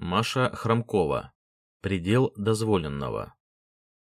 Маша Хромкова. Предел дозволенного.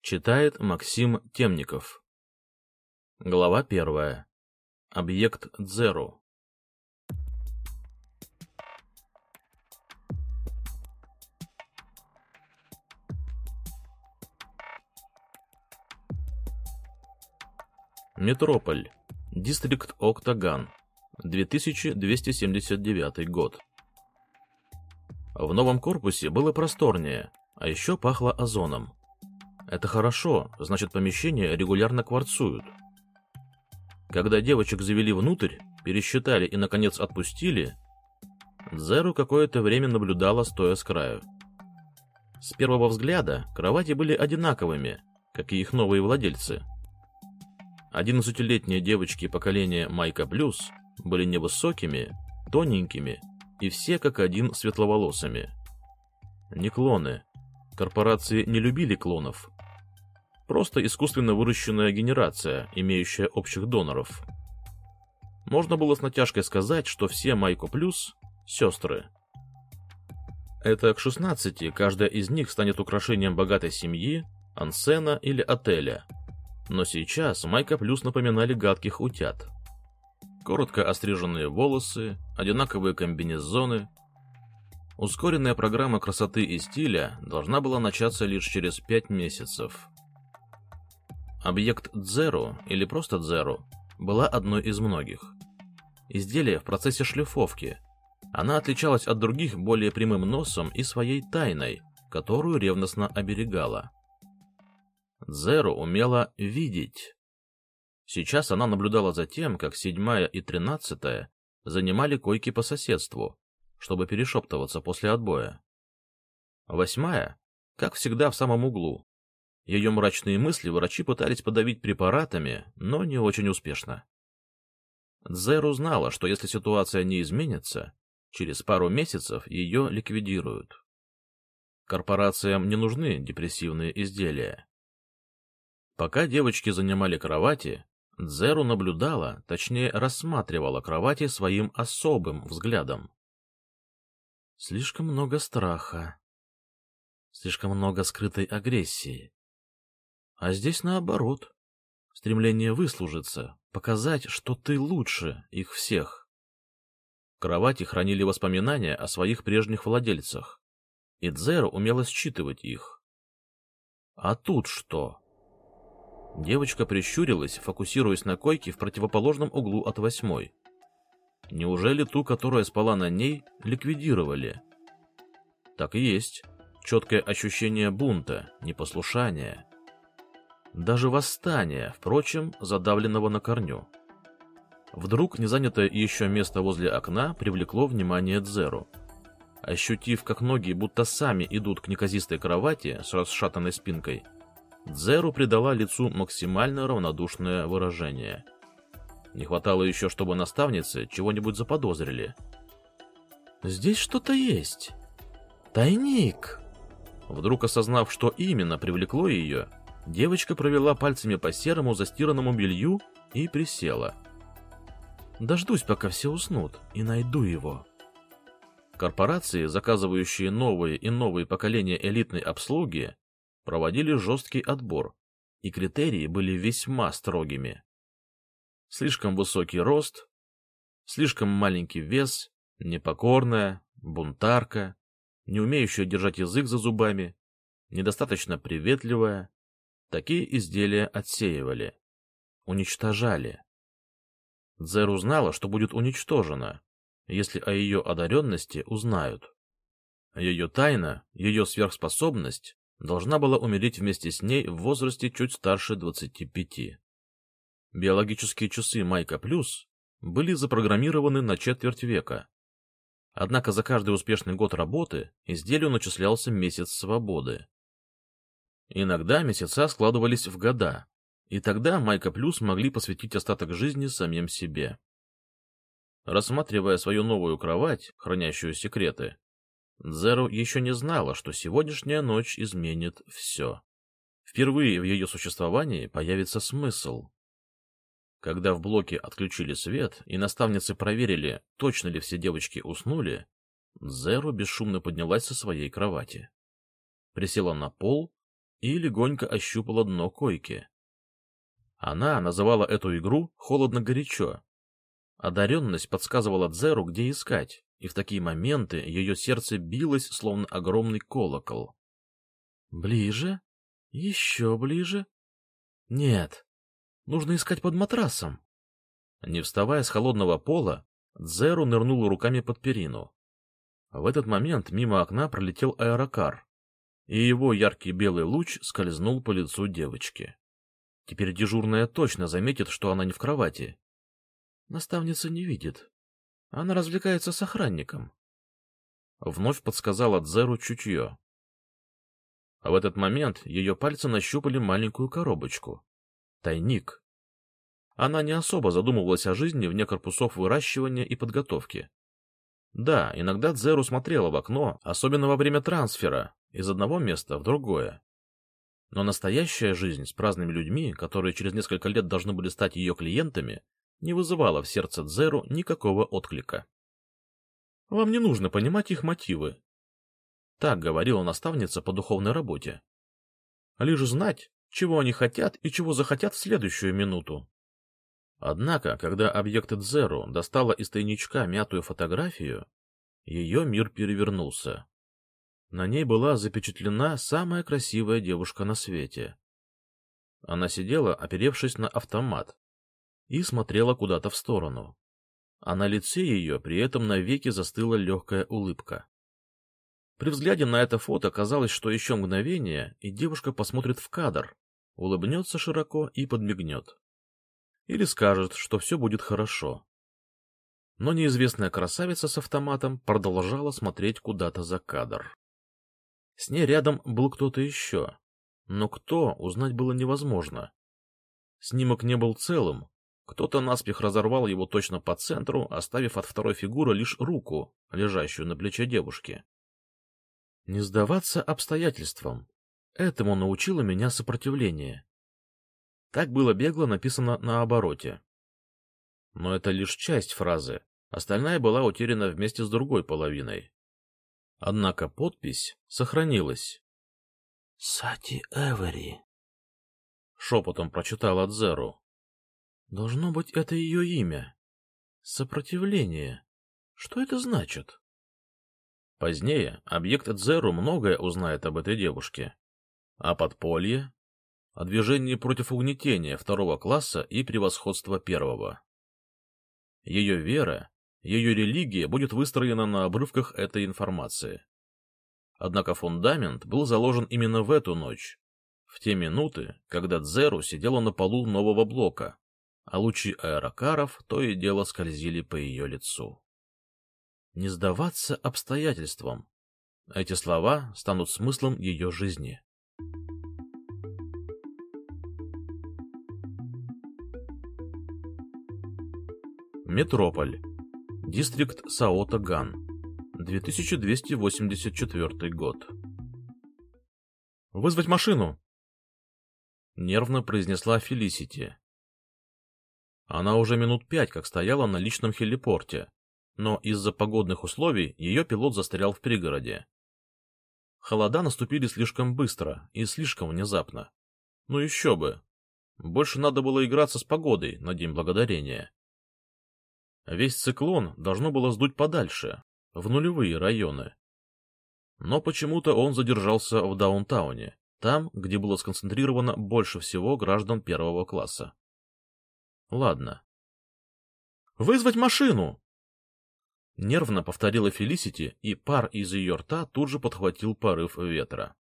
Читает Максим Темников. Глава первая. Объект Дзеру. Метрополь. Дистрикт Октаган. 2279 год. В новом корпусе было просторнее, а еще пахло озоном. Это хорошо, значит помещения регулярно кварцуют. Когда девочек завели внутрь, пересчитали и, наконец, отпустили, Зеру какое-то время наблюдала, стоя с краю. С первого взгляда кровати были одинаковыми, как и их новые владельцы. Одиннадцатилетние девочки поколения Майка Плюс были невысокими, тоненькими и все как один светловолосыми. Не клоны. Корпорации не любили клонов. Просто искусственно выращенная генерация, имеющая общих доноров. Можно было с натяжкой сказать, что все Майко Плюс — сестры. Это к 16 каждая из них станет украшением богатой семьи, ансена или отеля. Но сейчас Майка Плюс напоминали гадких утят коротко остриженные волосы, одинаковые комбинезоны. Ускоренная программа красоты и стиля должна была начаться лишь через пять месяцев. Объект Дзеру, или просто Дзеру, была одной из многих. Изделие в процессе шлифовки. Она отличалась от других более прямым носом и своей тайной, которую ревностно оберегала. Дзеру умела видеть. Сейчас она наблюдала за тем, как седьмая и тринадцатая занимали койки по соседству, чтобы перешептываться после отбоя. Восьмая, как всегда, в самом углу. Ее мрачные мысли врачи пытались подавить препаратами, но не очень успешно. Дзеру знала, что если ситуация не изменится, через пару месяцев ее ликвидируют. Корпорациям не нужны депрессивные изделия. Пока девочки занимали кровати, Дзеру наблюдала, точнее рассматривала кровати своим особым взглядом. Слишком много страха. Слишком много скрытой агрессии. А здесь наоборот. Стремление выслужиться, показать, что ты лучше их всех. Кровати хранили воспоминания о своих прежних владельцах, и Дзеру умела считывать их. А тут что? Девочка прищурилась, фокусируясь на койке в противоположном углу от восьмой. Неужели ту, которая спала на ней, ликвидировали? Так и есть. Четкое ощущение бунта, непослушания. Даже восстания, впрочем, задавленного на корню. Вдруг незанятое еще место возле окна привлекло внимание Дзеру. Ощутив, как ноги будто сами идут к неказистой кровати с расшатанной спинкой, Дзеру придала лицу максимально равнодушное выражение. Не хватало еще, чтобы наставницы чего-нибудь заподозрили. «Здесь что-то есть. Тайник!» Вдруг осознав, что именно привлекло ее, девочка провела пальцами по серому застиранному белью и присела. «Дождусь, пока все уснут, и найду его». Корпорации, заказывающие новые и новые поколения элитной обслуги, проводили жесткий отбор, и критерии были весьма строгими. Слишком высокий рост, слишком маленький вес, непокорная, бунтарка, не умеющая держать язык за зубами, недостаточно приветливая. Такие изделия отсеивали, уничтожали. Дзер узнала, что будет уничтожена, если о ее одаренности узнают. Ее тайна, ее сверхспособность должна была умереть вместе с ней в возрасте чуть старше 25. Биологические часы Майка Плюс были запрограммированы на четверть века. Однако за каждый успешный год работы изделию начислялся месяц свободы. Иногда месяца складывались в года, и тогда Майка Плюс могли посвятить остаток жизни самим себе. Рассматривая свою новую кровать, хранящую секреты, Дзеру еще не знала, что сегодняшняя ночь изменит все. Впервые в ее существовании появится смысл. Когда в блоке отключили свет и наставницы проверили, точно ли все девочки уснули, Зеру бесшумно поднялась со своей кровати. Присела на пол и легонько ощупала дно койки. Она называла эту игру «холодно-горячо». Одаренность подсказывала Дзеру, где искать, и в такие моменты ее сердце билось, словно огромный колокол. Ближе? Еще ближе? Нет, нужно искать под матрасом. Не вставая с холодного пола, Дзеру нырнул руками под перину. В этот момент мимо окна пролетел аэрокар, и его яркий белый луч скользнул по лицу девочки. Теперь дежурная точно заметит, что она не в кровати. Наставница не видит. Она развлекается с охранником. Вновь подсказала Дзеру чутье. А в этот момент ее пальцы нащупали маленькую коробочку. Тайник. Она не особо задумывалась о жизни вне корпусов выращивания и подготовки. Да, иногда Дзеру смотрела в окно, особенно во время трансфера, из одного места в другое. Но настоящая жизнь с праздными людьми, которые через несколько лет должны были стать ее клиентами, не вызывала в сердце Дзеру никакого отклика. Вам не нужно понимать их мотивы. Так говорила наставница по духовной работе. Лишь знать, чего они хотят и чего захотят в следующую минуту. Однако, когда объект Дзеру достала из тайничка мятую фотографию, ее мир перевернулся. На ней была запечатлена самая красивая девушка на свете. Она сидела, оперевшись на автомат, и смотрела куда-то в сторону. А на лице ее при этом навеки застыла легкая улыбка. При взгляде на это фото казалось, что еще мгновение, и девушка посмотрит в кадр, улыбнется широко и подмигнет. Или скажет, что все будет хорошо. Но неизвестная красавица с автоматом продолжала смотреть куда-то за кадр. С ней рядом был кто-то еще, но кто, узнать было невозможно. Снимок не был целым, кто-то наспех разорвал его точно по центру, оставив от второй фигуры лишь руку, лежащую на плече девушки. Не сдаваться обстоятельствам. Этому научило меня сопротивление. Так было бегло написано на обороте. Но это лишь часть фразы, остальная была утеряна вместе с другой половиной. Однако подпись сохранилась. — Сати Эвери. Шепотом прочитала Дзеру. Должно быть, это ее имя. Сопротивление. Что это значит? Позднее объект Дзеру многое узнает об этой девушке. О подполье, о движении против угнетения второго класса и превосходства первого. Ее вера, ее религия будет выстроена на обрывках этой информации. Однако фундамент был заложен именно в эту ночь, в те минуты, когда Дзеру сидела на полу нового блока, а лучи аэрокаров то и дело скользили по ее лицу. Не сдаваться обстоятельствам. Эти слова станут смыслом ее жизни. Метрополь. Дистрикт Саото-Ган. 2284 год. «Вызвать машину!» — нервно произнесла Фелисити, она уже минут пять как стояла на личном хелипорте, но из-за погодных условий ее пилот застрял в пригороде. Холода наступили слишком быстро и слишком внезапно. Ну еще бы. Больше надо было играться с погодой на День Благодарения. Весь циклон должно было сдуть подальше, в нулевые районы. Но почему-то он задержался в даунтауне, там, где было сконцентрировано больше всего граждан первого класса. Ладно. «Вызвать машину!» Нервно повторила Фелисити, и пар из ее рта тут же подхватил порыв ветра.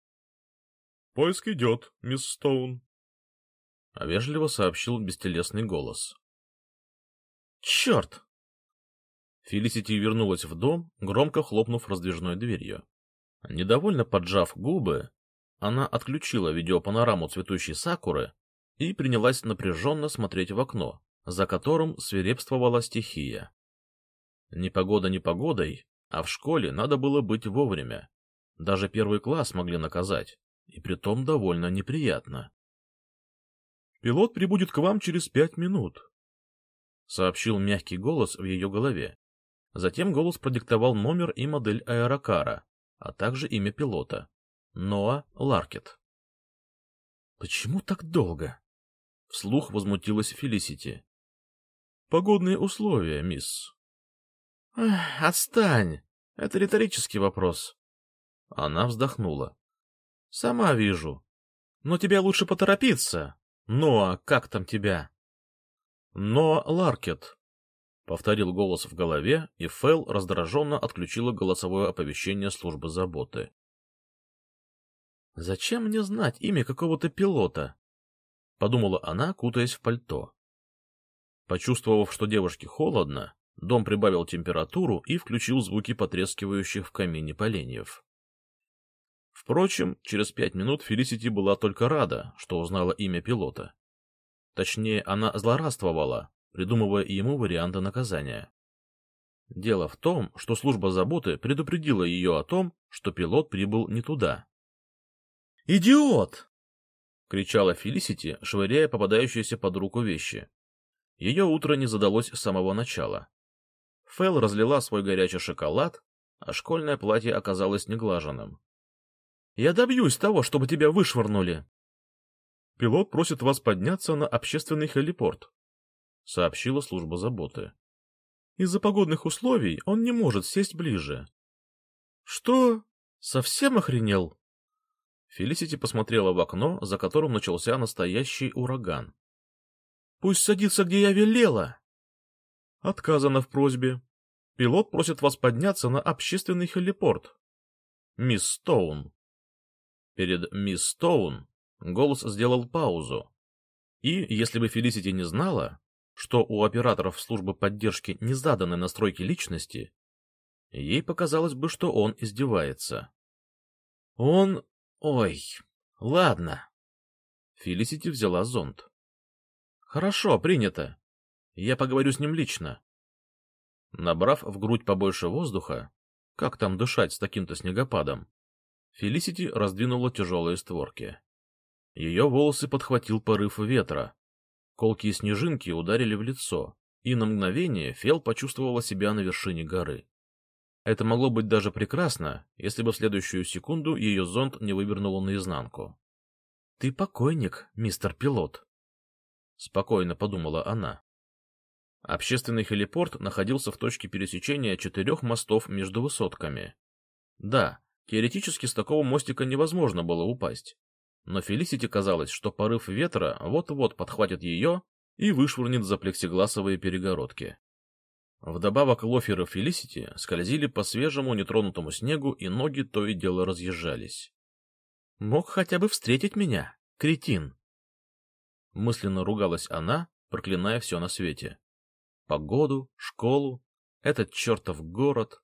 «Поиск идет, мисс Стоун», — вежливо сообщил бестелесный голос. «Черт!» Фелисити вернулась в дом, громко хлопнув раздвижной дверью. Недовольно поджав губы, она отключила видеопанораму цветущей сакуры и принялась напряженно смотреть в окно, за которым свирепствовала стихия. Непогода непогодой, а в школе надо было быть вовремя. Даже первый класс могли наказать, и притом довольно неприятно. — Пилот прибудет к вам через пять минут, — сообщил мягкий голос в ее голове. Затем голос продиктовал номер и модель аэрокара, а также имя пилота — Ноа Ларкет. «Почему так долго?» — вслух возмутилась Фелисити. «Погодные условия, мисс». «Отстань! Это риторический вопрос». Она вздохнула. «Сама вижу. Но тебе лучше поторопиться. Ноа, как там тебя?» «Ноа Ларкет», — повторил голос в голове, и Фэл раздраженно отключила голосовое оповещение службы заботы. «Зачем мне знать имя какого-то пилота?» — подумала она, кутаясь в пальто. Почувствовав, что девушке холодно, дом прибавил температуру и включил звуки потрескивающих в камине поленьев. Впрочем, через пять минут Фелисити была только рада, что узнала имя пилота. Точнее, она злорадствовала, придумывая ему варианты наказания. Дело в том, что служба заботы предупредила ее о том, что пилот прибыл не туда. «Идиот!» — кричала Фелисити, швыряя попадающиеся под руку вещи. Ее утро не задалось с самого начала. Фэл разлила свой горячий шоколад, а школьное платье оказалось неглаженным. «Я добьюсь того, чтобы тебя вышвырнули!» «Пилот просит вас подняться на общественный хелипорт», — сообщила служба заботы. «Из-за погодных условий он не может сесть ближе». «Что? Совсем охренел?» Фелисити посмотрела в окно, за которым начался настоящий ураган. «Пусть садится, где я велела!» Отказано в просьбе. Пилот просит вас подняться на общественный хелипорт. Мисс Стоун. Перед мисс Стоун голос сделал паузу. И, если бы Фелисити не знала, что у операторов службы поддержки не заданы настройки личности, ей показалось бы, что он издевается. Он Ой, ладно. Фелисити взяла зонт. Хорошо, принято. Я поговорю с ним лично. Набрав в грудь побольше воздуха, как там дышать с таким-то снегопадом, Фелисити раздвинула тяжелые створки. Ее волосы подхватил порыв ветра. Колкие снежинки ударили в лицо, и на мгновение Фел почувствовала себя на вершине горы. Это могло быть даже прекрасно, если бы в следующую секунду ее зонт не вывернуло наизнанку. — Ты покойник, мистер пилот, — спокойно подумала она. Общественный хелипорт находился в точке пересечения четырех мостов между высотками. Да, теоретически с такого мостика невозможно было упасть. Но Фелисити казалось, что порыв ветра вот-вот подхватит ее и вышвырнет за плексигласовые перегородки. Вдобавок лоферы Фелисити скользили по свежему нетронутому снегу, и ноги то и дело разъезжались. «Мог хотя бы встретить меня, кретин!» Мысленно ругалась она, проклиная все на свете. Погоду, школу, этот чертов город.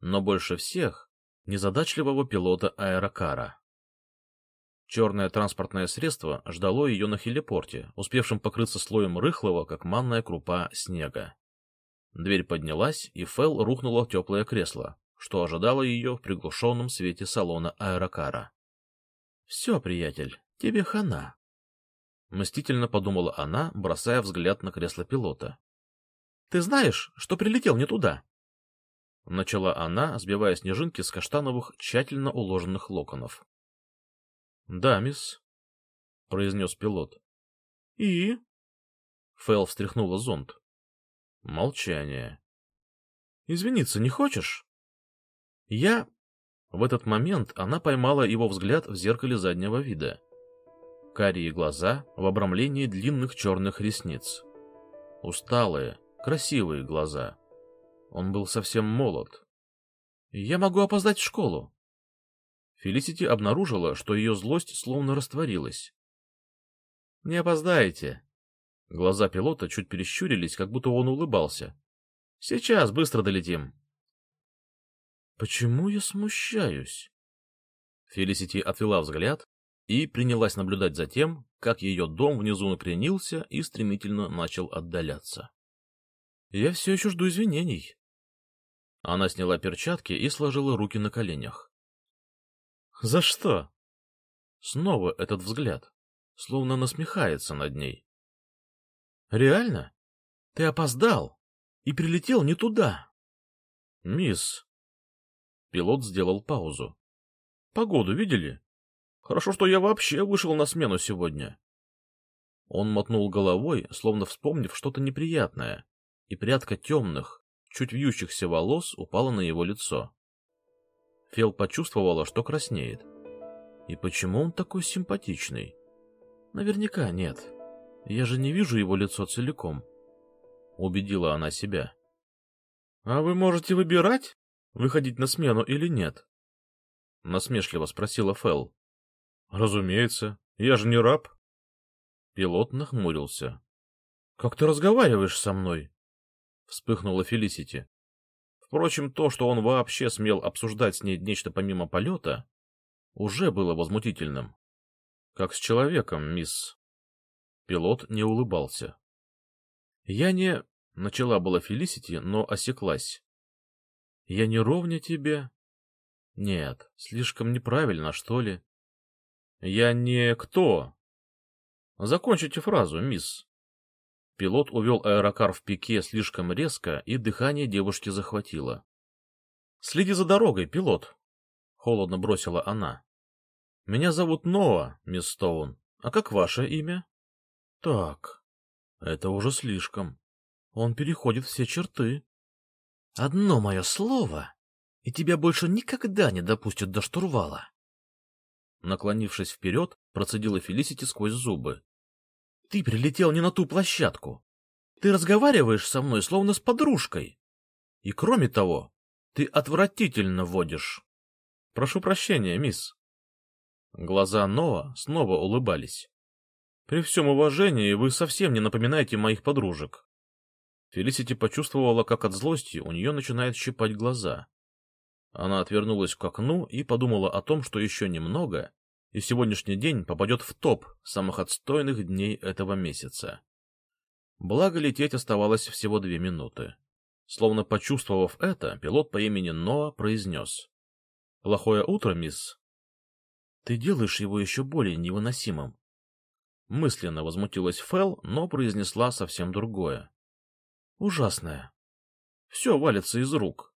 Но больше всех незадачливого пилота аэрокара. Черное транспортное средство ждало ее на хелипорте, успевшем покрыться слоем рыхлого, как манная крупа, снега. Дверь поднялась, и Фэл рухнула в теплое кресло, что ожидало ее в приглушенном свете салона аэрокара. — Все, приятель, тебе хана. Мстительно подумала она, бросая взгляд на кресло пилота. — Ты знаешь, что прилетел не туда? Начала она, сбивая снежинки с каштановых, тщательно уложенных локонов. — Да, мисс, — произнес пилот. — И? Фэл встряхнула зонт. Молчание. «Извиниться не хочешь?» «Я...» В этот момент она поймала его взгляд в зеркале заднего вида. Карие глаза в обрамлении длинных черных ресниц. Усталые, красивые глаза. Он был совсем молод. «Я могу опоздать в школу». Фелисити обнаружила, что ее злость словно растворилась. «Не опоздаете», Глаза пилота чуть перещурились, как будто он улыбался. — Сейчас, быстро долетим. — Почему я смущаюсь? Фелисити отвела взгляд и принялась наблюдать за тем, как ее дом внизу накренился и стремительно начал отдаляться. — Я все еще жду извинений. Она сняла перчатки и сложила руки на коленях. — За что? Снова этот взгляд, словно насмехается над ней. Реально? Ты опоздал и прилетел не туда. Мисс. Пилот сделал паузу. Погоду видели? Хорошо, что я вообще вышел на смену сегодня. Он мотнул головой, словно вспомнив что-то неприятное, и прядка темных, чуть вьющихся волос упала на его лицо. Фел почувствовала, что краснеет. И почему он такой симпатичный? Наверняка нет. Я же не вижу его лицо целиком. Убедила она себя. — А вы можете выбирать, выходить на смену или нет? Насмешливо спросила Фел. — Разумеется. Я же не раб. Пилот нахмурился. — Как ты разговариваешь со мной? Вспыхнула Фелисити. Впрочем, то, что он вообще смел обсуждать с ней нечто помимо полета, уже было возмутительным. Как с человеком, мисс. Пилот не улыбался. Я не... Начала была Фелисити, но осеклась. Я не ровня тебе? Нет, слишком неправильно, что ли? Я не кто? Закончите фразу, мисс. Пилот увел аэрокар в пике слишком резко, и дыхание девушки захватило. — Следи за дорогой, пилот! — холодно бросила она. — Меня зовут Ноа, мисс Стоун. А как ваше имя? — Так, это уже слишком. Он переходит все черты. — Одно мое слово, и тебя больше никогда не допустят до штурвала. Наклонившись вперед, процедила Фелисити сквозь зубы. Ты прилетел не на ту площадку. Ты разговариваешь со мной, словно с подружкой. И кроме того, ты отвратительно водишь. Прошу прощения, мисс. Глаза Ноа снова улыбались. При всем уважении вы совсем не напоминаете моих подружек. Фелисити почувствовала, как от злости у нее начинает щипать глаза. Она отвернулась к окну и подумала о том, что еще немного, и сегодняшний день попадет в топ самых отстойных дней этого месяца. Благо лететь оставалось всего две минуты. Словно почувствовав это, пилот по имени Ноа произнес. — Плохое утро, мисс. — Ты делаешь его еще более невыносимым. Мысленно возмутилась Фэл, но произнесла совсем другое. — Ужасное. Все валится из рук.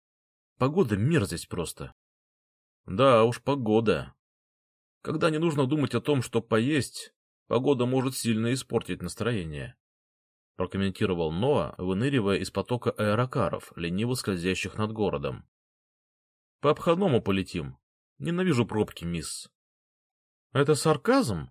Погода — мерзость просто. — Да уж, погода, когда не нужно думать о том, что поесть, погода может сильно испортить настроение. Прокомментировал Ноа, выныривая из потока аэрокаров, лениво скользящих над городом. — По обходному полетим. Ненавижу пробки, мисс. — Это сарказм?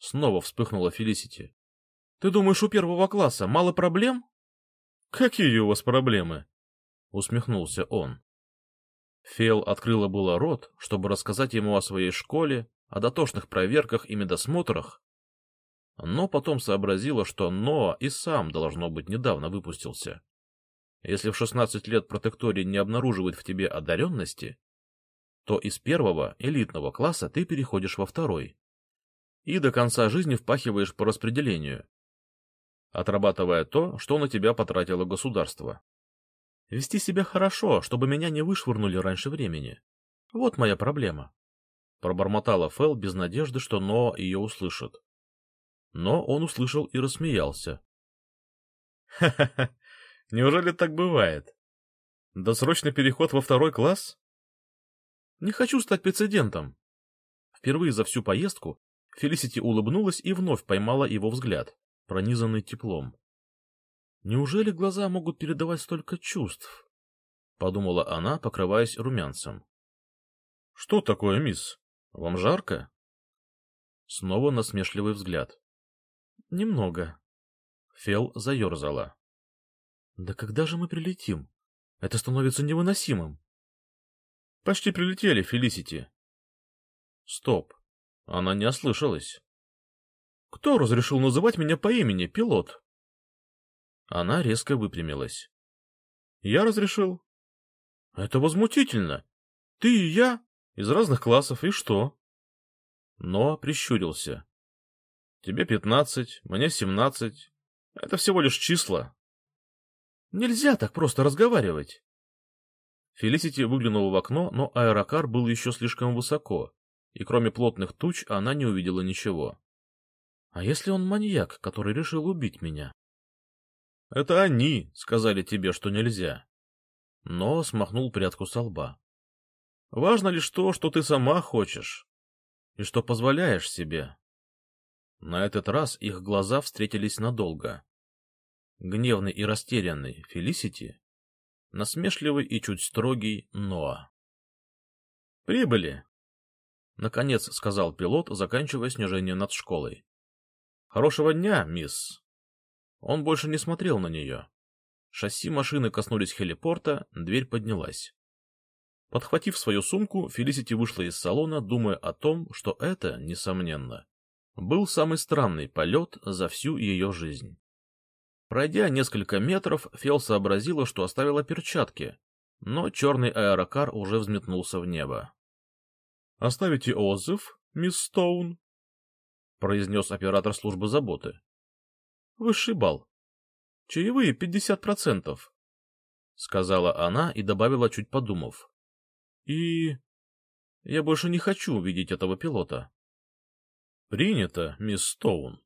Снова вспыхнула Фелисити. — Ты думаешь, у первого класса мало проблем? — Какие у вас проблемы? — усмехнулся он. Фел открыла было рот, чтобы рассказать ему о своей школе, о дотошных проверках и медосмотрах, но потом сообразила, что Ноа и сам, должно быть, недавно выпустился. Если в 16 лет протекторий не обнаруживает в тебе одаренности, то из первого, элитного класса ты переходишь во второй. И до конца жизни впахиваешь по распределению, отрабатывая то, что на тебя потратило государство. Вести себя хорошо, чтобы меня не вышвырнули раньше времени. Вот моя проблема. Пробормотала Фэл без надежды, что Ноа ее услышит. Но он услышал и рассмеялся. «Ха-ха-ха! Неужели так бывает? Досрочный переход во второй класс? Не хочу стать прецедентом. Впервые за всю поездку Фелисити улыбнулась и вновь поймала его взгляд, пронизанный теплом. Неужели глаза могут передавать столько чувств? — подумала она, покрываясь румянцем. — Что такое, мисс? Вам жарко? Снова насмешливый взгляд. — Немного. Фел заерзала. — Да когда же мы прилетим? Это становится невыносимым. — Почти прилетели, Фелисити. — Стоп. Она не ослышалась. — Кто разрешил называть меня по имени, пилот? Она резко выпрямилась. — Я разрешил. — Это возмутительно. Ты и я из разных классов, и что? Но прищурился. — Тебе пятнадцать, мне семнадцать. Это всего лишь числа. — Нельзя так просто разговаривать. Фелисити выглянула в окно, но аэрокар был еще слишком высоко, и кроме плотных туч она не увидела ничего. — А если он маньяк, который решил убить меня? Это они сказали тебе, что нельзя. но смахнул прядку со лба. — Важно лишь то, что ты сама хочешь и что позволяешь себе. На этот раз их глаза встретились надолго. Гневный и растерянный Фелисити, насмешливый и чуть строгий Ноа. — Прибыли! — наконец сказал пилот, заканчивая снижение над школой. — Хорошего дня, мисс! Он больше не смотрел на нее. Шасси машины коснулись хелипорта, дверь поднялась. Подхватив свою сумку, Фелисити вышла из салона, думая о том, что это, несомненно, был самый странный полет за всю ее жизнь. Пройдя несколько метров, Фел сообразила, что оставила перчатки, но черный аэрокар уже взметнулся в небо. — Оставите отзыв, мисс Стоун? — произнес оператор службы заботы. — Высший балл. Чаевые пятьдесят процентов, — сказала она и добавила, чуть подумав. — И... я больше не хочу видеть этого пилота. — Принято, мисс Стоун.